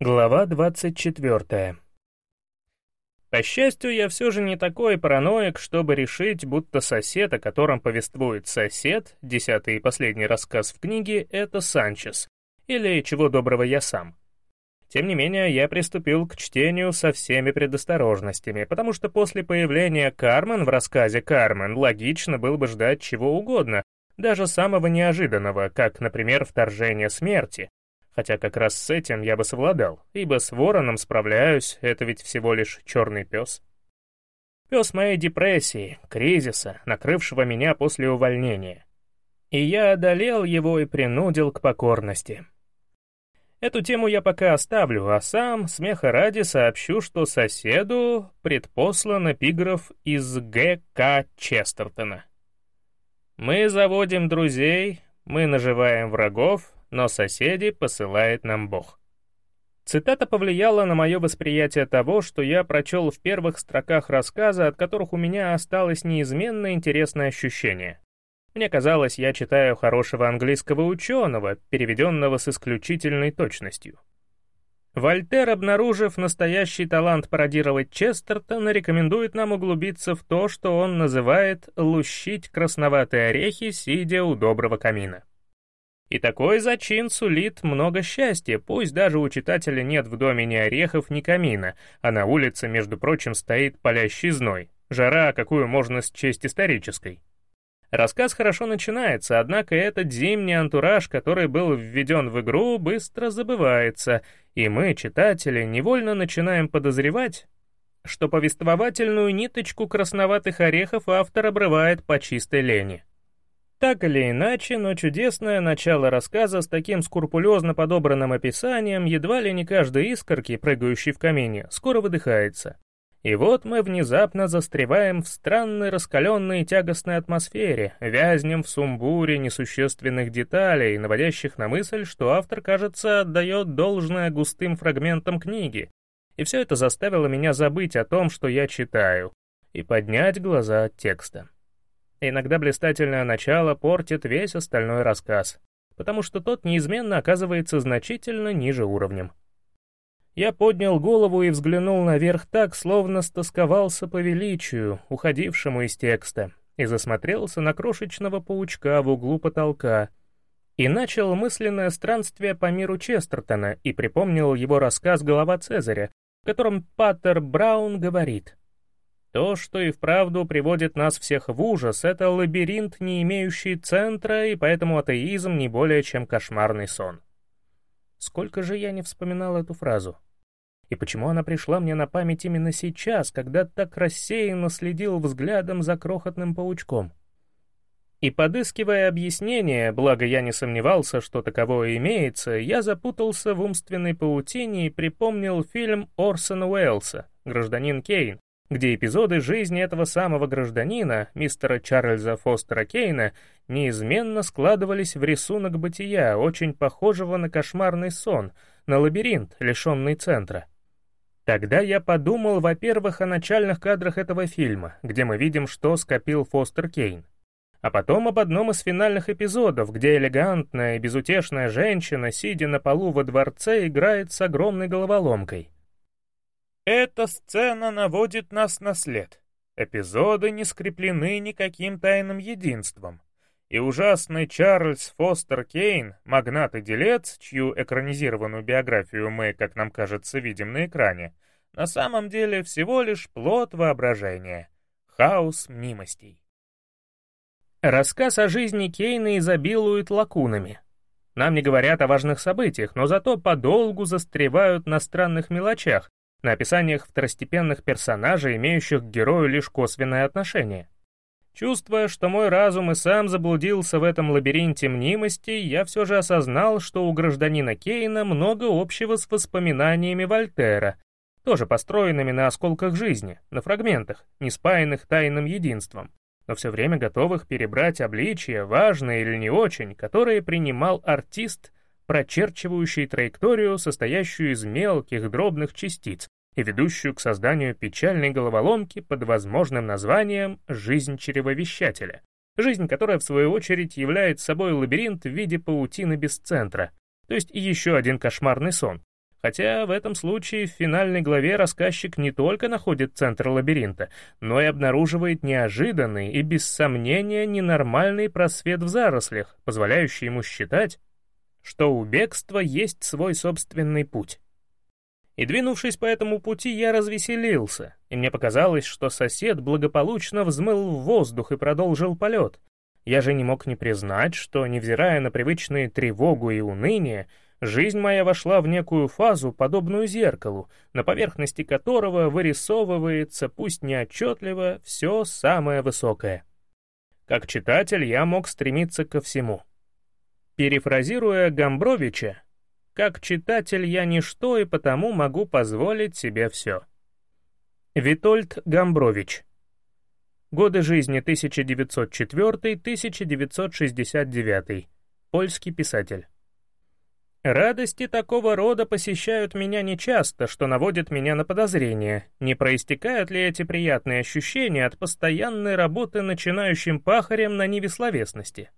Глава 24. По счастью, я все же не такой параноик, чтобы решить, будто сосед, о котором повествует сосед, десятый и последний рассказ в книге, это Санчес, или чего доброго я сам. Тем не менее, я приступил к чтению со всеми предосторожностями, потому что после появления Кармен в рассказе «Кармен» логично было бы ждать чего угодно, даже самого неожиданного, как, например, вторжение смерти, хотя как раз с этим я бы совладал, ибо с вороном справляюсь, это ведь всего лишь черный пес. Пес моей депрессии, кризиса, накрывшего меня после увольнения. И я одолел его и принудил к покорности. Эту тему я пока оставлю, а сам, смеха ради, сообщу, что соседу предпослан эпиграф из Г.К. Честертона. «Мы заводим друзей, мы наживаем врагов, но соседи посылает нам Бог. Цитата повлияла на мое восприятие того, что я прочел в первых строках рассказа, от которых у меня осталось неизменно интересное ощущение. Мне казалось, я читаю хорошего английского ученого, переведенного с исключительной точностью. Вольтер, обнаружив настоящий талант пародировать Честертона, рекомендует нам углубиться в то, что он называет «лущить красноватые орехи, сидя у доброго камина». И такой зачин сулит много счастья, пусть даже у читателя нет в доме ни орехов, ни камина, а на улице, между прочим, стоит палящий зной, жара, какую можно счесть исторической. Рассказ хорошо начинается, однако этот зимний антураж, который был введен в игру, быстро забывается, и мы, читатели, невольно начинаем подозревать, что повествовательную ниточку красноватых орехов автор обрывает по чистой лени. Так или иначе, но чудесное начало рассказа с таким скрупулезно подобранным описанием едва ли не каждой искорки, прыгающей в камине, скоро выдыхается. И вот мы внезапно застреваем в странной раскаленной тягостной атмосфере, вязнем в сумбуре несущественных деталей, наводящих на мысль, что автор, кажется, отдает должное густым фрагментам книги. И все это заставило меня забыть о том, что я читаю, и поднять глаза от текста. Иногда блистательное начало портит весь остальной рассказ, потому что тот неизменно оказывается значительно ниже уровнем. Я поднял голову и взглянул наверх так, словно стосковался по величию, уходившему из текста, и засмотрелся на крошечного паучка в углу потолка, и начал мысленное странствие по миру Честертона и припомнил его рассказ «Голова Цезаря», в котором Паттер Браун говорит то, что и вправду приводит нас всех в ужас, это лабиринт, не имеющий центра, и поэтому атеизм не более чем кошмарный сон. Сколько же я не вспоминал эту фразу? И почему она пришла мне на память именно сейчас, когда так рассеянно следил взглядом за крохотным паучком? И подыскивая объяснение, благо я не сомневался, что таковое имеется, я запутался в умственной паутине и припомнил фильм Орсона Уэллса «Гражданин Кейн», где эпизоды жизни этого самого гражданина, мистера Чарльза Фостера Кейна, неизменно складывались в рисунок бытия, очень похожего на кошмарный сон, на лабиринт, лишенный центра. Тогда я подумал, во-первых, о начальных кадрах этого фильма, где мы видим, что скопил Фостер Кейн. А потом об одном из финальных эпизодов, где элегантная и безутешная женщина, сидя на полу во дворце, играет с огромной головоломкой — эта сцена наводит нас на след. Эпизоды не скреплены никаким тайным единством. И ужасный Чарльз Фостер Кейн, магнат и делец, чью экранизированную биографию мы, как нам кажется, видим на экране, на самом деле всего лишь плод воображения, хаос мнимостей. Рассказ о жизни Кейна изобилует лакунами. Нам не говорят о важных событиях, но зато подолгу застревают на странных мелочах, на описаниях второстепенных персонажей, имеющих к герою лишь косвенное отношение. Чувствуя, что мой разум и сам заблудился в этом лабиринте мнимости, я все же осознал, что у гражданина Кейна много общего с воспоминаниями Вольтера, тоже построенными на осколках жизни, на фрагментах, не спаянных тайным единством, но все время готовых перебрать обличия, важные или не очень, которые принимал артист прочерчивающий траекторию, состоящую из мелких дробных частиц и ведущую к созданию печальной головоломки под возможным названием «жизнь чревовещателя». Жизнь, которая в свою очередь является собой лабиринт в виде паутины без центра, то есть еще один кошмарный сон, Хотя в этом случае в финальной главе рассказчик не только находит центр лабиринта, но и обнаруживает неожиданный и без сомнения ненормальный просвет в зарослях, позволяющий ему считать, что у бегства есть свой собственный путь. И двинувшись по этому пути, я развеселился, и мне показалось, что сосед благополучно взмыл в воздух и продолжил полет. Я же не мог не признать, что, невзирая на привычные тревогу и уныние, жизнь моя вошла в некую фазу, подобную зеркалу, на поверхности которого вырисовывается, пусть неотчетливо, все самое высокое. Как читатель я мог стремиться ко всему. Перефразируя Гамбровича, как читатель я ничто и потому могу позволить себе все. Витольд Гамбрович. Годы жизни 1904-1969. Польский писатель. Радости такого рода посещают меня нечасто, что наводит меня на подозрение, не проистекают ли эти приятные ощущения от постоянной работы начинающим пахарем на ниве словесности.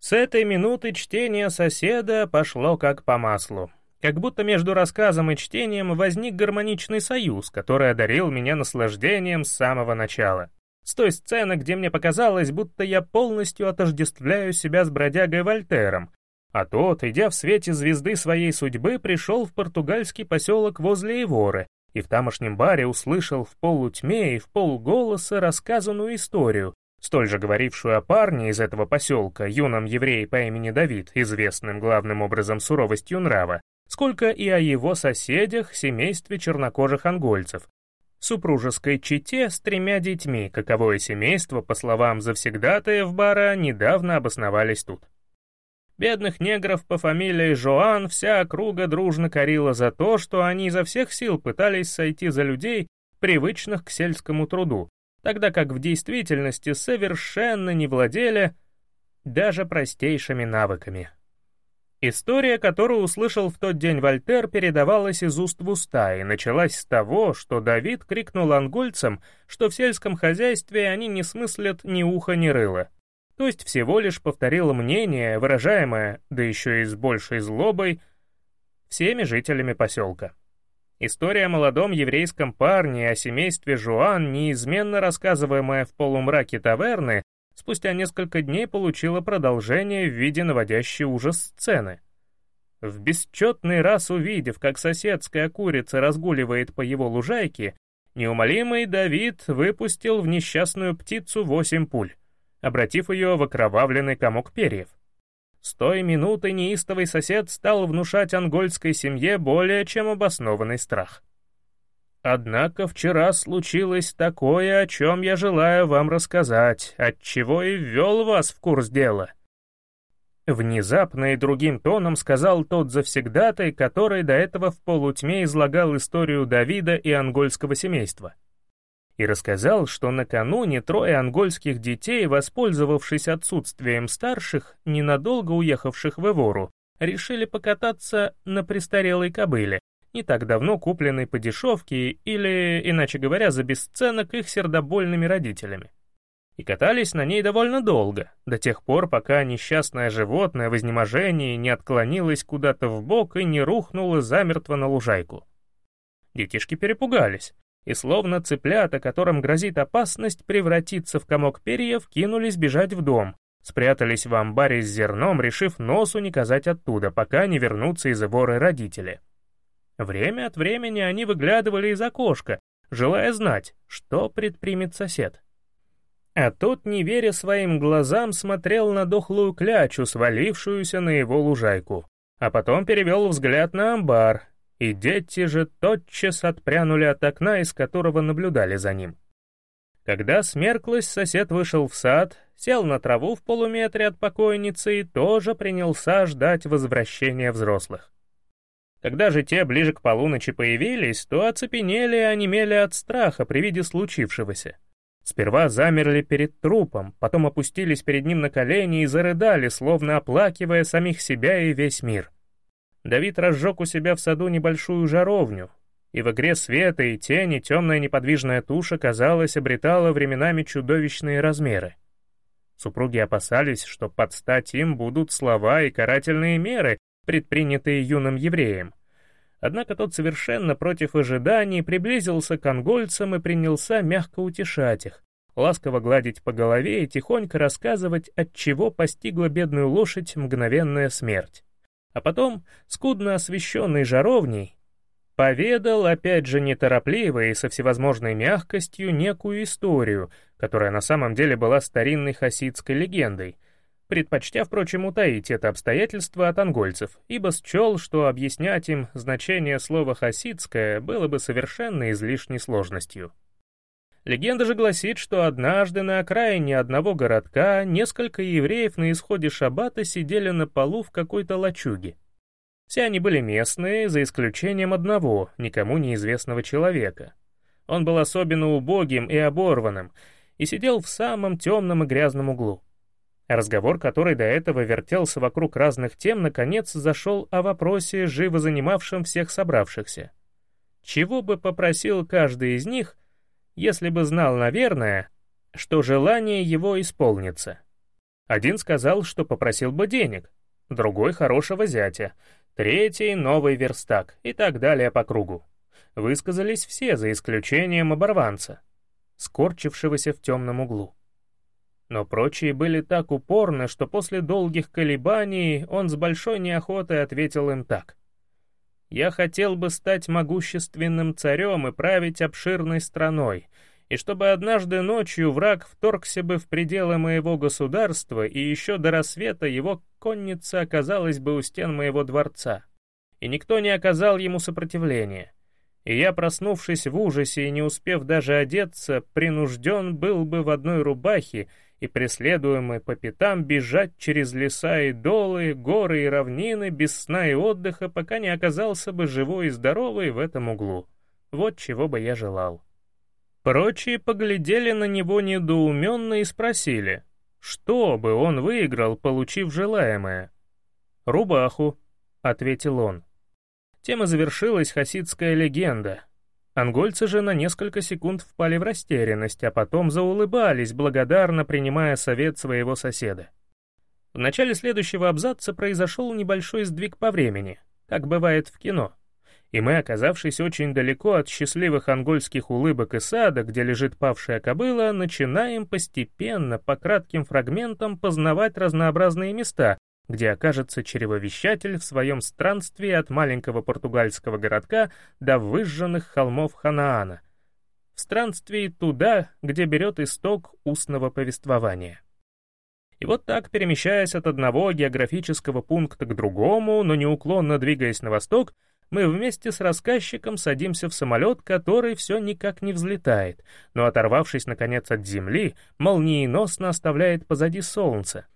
С этой минуты чтение соседа пошло как по маслу. Как будто между рассказом и чтением возник гармоничный союз, который одарил меня наслаждением с самого начала. С той сцены, где мне показалось, будто я полностью отождествляю себя с бродягой Вольтером, а тот, идя в свете звезды своей судьбы, пришел в португальский поселок возле Иворы и в тамошнем баре услышал в полутьме и в полголоса рассказанную историю, столь же говорившую о парне из этого поселка, юном еврее по имени Давид, известным главным образом суровостью нрава, сколько и о его соседях, семействе чернокожих ангольцев, супружеской чете с тремя детьми, каковое семейство, по словам завсегдатаев бара, недавно обосновались тут. Бедных негров по фамилии Жоан вся округа дружно корила за то, что они изо всех сил пытались сойти за людей, привычных к сельскому труду, тогда как в действительности совершенно не владели даже простейшими навыками. История, которую услышал в тот день Вольтер, передавалась из уст в уста и началась с того, что Давид крикнул ангольцам, что в сельском хозяйстве они не смыслят ни уха, ни рыла. То есть всего лишь повторил мнение, выражаемое, да еще и с большей злобой, всеми жителями поселка. История о молодом еврейском парне о семействе Жуан, неизменно рассказываемая в полумраке таверны, спустя несколько дней получила продолжение в виде наводящей ужас сцены. В бесчетный раз увидев, как соседская курица разгуливает по его лужайке, неумолимый Давид выпустил в несчастную птицу восемь пуль, обратив ее в окровавленный комок перьев. С той минуты неистовый сосед стал внушать ангольской семье более чем обоснованный страх. Однако вчера случилось такое, о чем я желаю вам рассказать, отчего и ввел вас в курс дела. Внезапно и другим тоном сказал тот завсегдатай, который до этого в полутьме излагал историю Давида и ангольского семейства и рассказал, что накануне трое ангольских детей, воспользовавшись отсутствием старших, ненадолго уехавших в Эвору, решили покататься на престарелой кобыле, не так давно купленной по дешевке или, иначе говоря, за бесценок их сердобольными родителями. И катались на ней довольно долго, до тех пор, пока несчастное животное в изнеможении не отклонилось куда-то в бок и не рухнуло замертво на лужайку. Детишки перепугались, и словно цыплята, которым грозит опасность превратиться в комок перьев, кинулись бежать в дом, спрятались в амбаре с зерном, решив носу не казать оттуда, пока не вернутся из воры родители. Время от времени они выглядывали из окошка, желая знать, что предпримет сосед. А тот, не веря своим глазам, смотрел на дохлую клячу, свалившуюся на его лужайку, а потом перевел взгляд на амбар, и дети же тотчас отпрянули от окна, из которого наблюдали за ним. Когда смерклась, сосед вышел в сад, сел на траву в полуметре от покойницы и тоже принялся ждать возвращения взрослых. Когда же те ближе к полуночи появились, то оцепенели и онемели от страха при виде случившегося. Сперва замерли перед трупом, потом опустились перед ним на колени и зарыдали, словно оплакивая самих себя и весь мир. Давид разжег у себя в саду небольшую жаровню, и в игре света и тени темная неподвижная туша, казалось, обретала временами чудовищные размеры. Супруги опасались, что под стать им будут слова и карательные меры, предпринятые юным евреем. Однако тот совершенно против ожиданий приблизился к ангольцам и принялся мягко утешать их, ласково гладить по голове и тихонько рассказывать, от чего постигла бедную лошадь мгновенная смерть. А потом, скудно освещенный жаровней, поведал, опять же неторопливо и со всевозможной мягкостью, некую историю, которая на самом деле была старинной хасидской легендой — предпочтя, впрочем, утаить это обстоятельство от ангольцев, ибо счел, что объяснять им значение слова «хасидское» было бы совершенно излишней сложностью. Легенда же гласит, что однажды на окраине одного городка несколько евреев на исходе шаббата сидели на полу в какой-то лачуге. Все они были местные, за исключением одного, никому неизвестного человека. Он был особенно убогим и оборванным, и сидел в самом темном и грязном углу. Разговор, который до этого вертелся вокруг разных тем, наконец зашел о вопросе, живо занимавшем всех собравшихся. Чего бы попросил каждый из них, если бы знал, наверное, что желание его исполнится? Один сказал, что попросил бы денег, другой — хорошего зятя, третий — новый верстак и так далее по кругу. Высказались все, за исключением оборванца, скорчившегося в темном углу. Но прочие были так упорны, что после долгих колебаний он с большой неохотой ответил им так. «Я хотел бы стать могущественным царем и править обширной страной, и чтобы однажды ночью враг вторгся бы в пределы моего государства, и еще до рассвета его конница оказалась бы у стен моего дворца, и никто не оказал ему сопротивления». И я, проснувшись в ужасе и не успев даже одеться, принужден был бы в одной рубахе и преследуемый по пятам бежать через леса и долы, горы и равнины без сна и отдыха, пока не оказался бы живой и здоровый в этом углу. Вот чего бы я желал. Прочие поглядели на него недоуменно и спросили, что бы он выиграл, получив желаемое. «Рубаху», — ответил он. Тем и завершилась хасидская легенда — Ангольцы же на несколько секунд впали в растерянность, а потом заулыбались, благодарно принимая совет своего соседа. В начале следующего абзаца произошел небольшой сдвиг по времени, как бывает в кино. И мы, оказавшись очень далеко от счастливых ангольских улыбок и сада, где лежит павшая кобыла, начинаем постепенно, по кратким фрагментам, познавать разнообразные места, где окажется черевовещатель в своем странстве от маленького португальского городка до выжженных холмов Ханаана, в странстве туда, где берет исток устного повествования. И вот так, перемещаясь от одного географического пункта к другому, но неуклонно двигаясь на восток, мы вместе с рассказчиком садимся в самолет, который все никак не взлетает, но, оторвавшись, наконец, от земли, молниеносно оставляет позади солнце,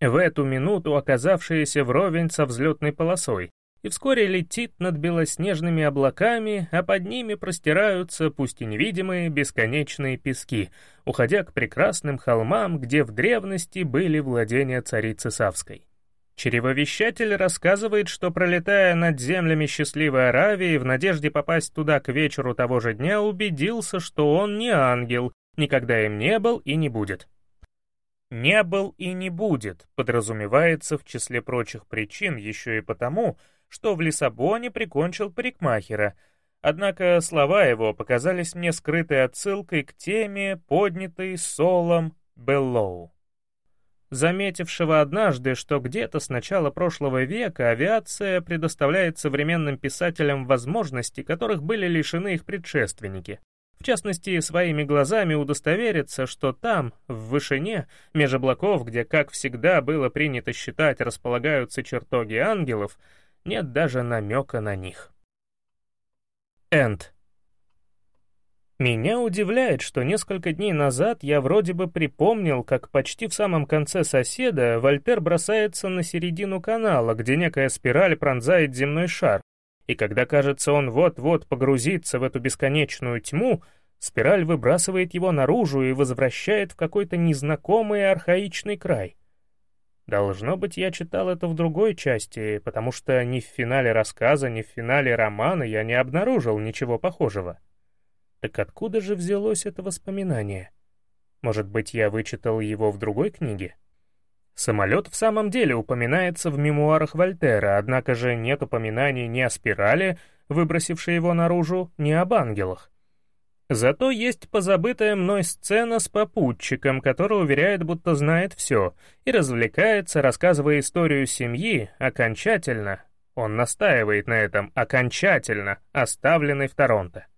в эту минуту оказавшаяся вровень со взлетной полосой, и вскоре летит над белоснежными облаками, а под ними простираются, пусть и невидимые, бесконечные пески, уходя к прекрасным холмам, где в древности были владения царицы Савской. Черевовещатель рассказывает, что, пролетая над землями счастливой Аравии, в надежде попасть туда к вечеру того же дня, убедился, что он не ангел, никогда им не был и не будет. «Не был и не будет» подразумевается в числе прочих причин еще и потому, что в Лиссабоне прикончил парикмахера, однако слова его показались мне скрытой отсылкой к теме, поднятой Солом Беллоу, заметившего однажды, что где-то с начала прошлого века авиация предоставляет современным писателям возможности, которых были лишены их предшественники. В частности, своими глазами удостовериться, что там, в вышине, меж облаков, где, как всегда было принято считать, располагаются чертоги ангелов, нет даже намека на них. Энд. Меня удивляет, что несколько дней назад я вроде бы припомнил, как почти в самом конце соседа Вольтер бросается на середину канала, где некая спираль пронзает земной шар, и когда, кажется, он вот-вот погрузится в эту бесконечную тьму, спираль выбрасывает его наружу и возвращает в какой-то незнакомый архаичный край. Должно быть, я читал это в другой части, потому что ни в финале рассказа, ни в финале романа я не обнаружил ничего похожего. Так откуда же взялось это воспоминание? Может быть, я вычитал его в другой книге? Самолет в самом деле упоминается в мемуарах Вольтера, однако же нет упоминаний ни о спирали, выбросивший его наружу, не об ангелах. Зато есть позабытая мной сцена с попутчиком, который уверяет, будто знает все, и развлекается, рассказывая историю семьи, окончательно, он настаивает на этом, окончательно, оставленной в Торонто.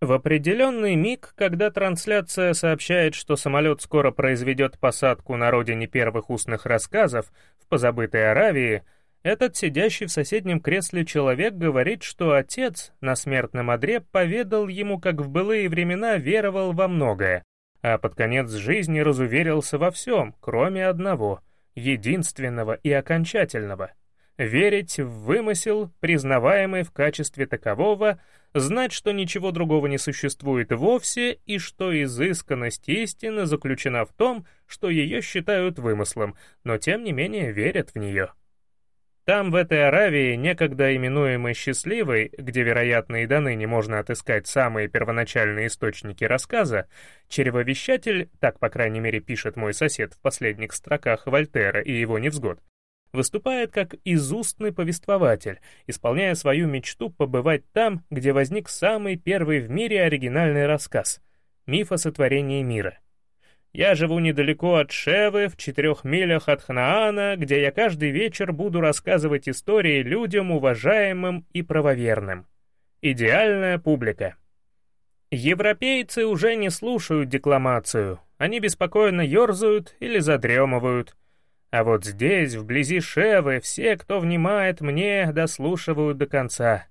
В определенный миг, когда трансляция сообщает, что самолет скоро произведет посадку на родине первых устных рассказов в позабытой Аравии, этот сидящий в соседнем кресле человек говорит, что отец на смертном одре поведал ему, как в былые времена веровал во многое, а под конец жизни разуверился во всем, кроме одного, единственного и окончательного — верить в вымысел, признаваемый в качестве такового, знать, что ничего другого не существует вовсе и что изысканность истины заключена в том, что ее считают вымыслом, но тем не менее верят в нее. Там, в этой Аравии, некогда именуемой «счастливой», где, вероятно, и до ныне можно отыскать самые первоначальные источники рассказа, черевовещатель, так, по крайней мере, пишет мой сосед в последних строках Вольтера и его невзгод, выступает как изустный повествователь, исполняя свою мечту побывать там, где возник самый первый в мире оригинальный рассказ — миф о сотворении мира. Я живу недалеко от Шевы, в четырех милях от Ханаана, где я каждый вечер буду рассказывать истории людям уважаемым и правоверным. Идеальная публика. Европейцы уже не слушают декламацию, они беспокойно ерзают или задремывают — а вот здесь, вблизи Шевы, все, кто внимает мне, дослушивают до конца.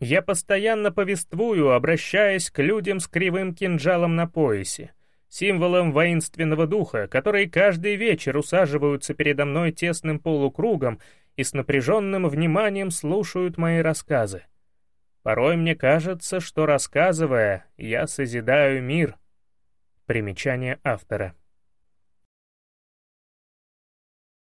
Я постоянно повествую, обращаясь к людям с кривым кинжалом на поясе, символом воинственного духа, которые каждый вечер усаживаются передо мной тесным полукругом и с напряженным вниманием слушают мои рассказы. Порой мне кажется, что рассказывая, я созидаю мир. Примечание автора.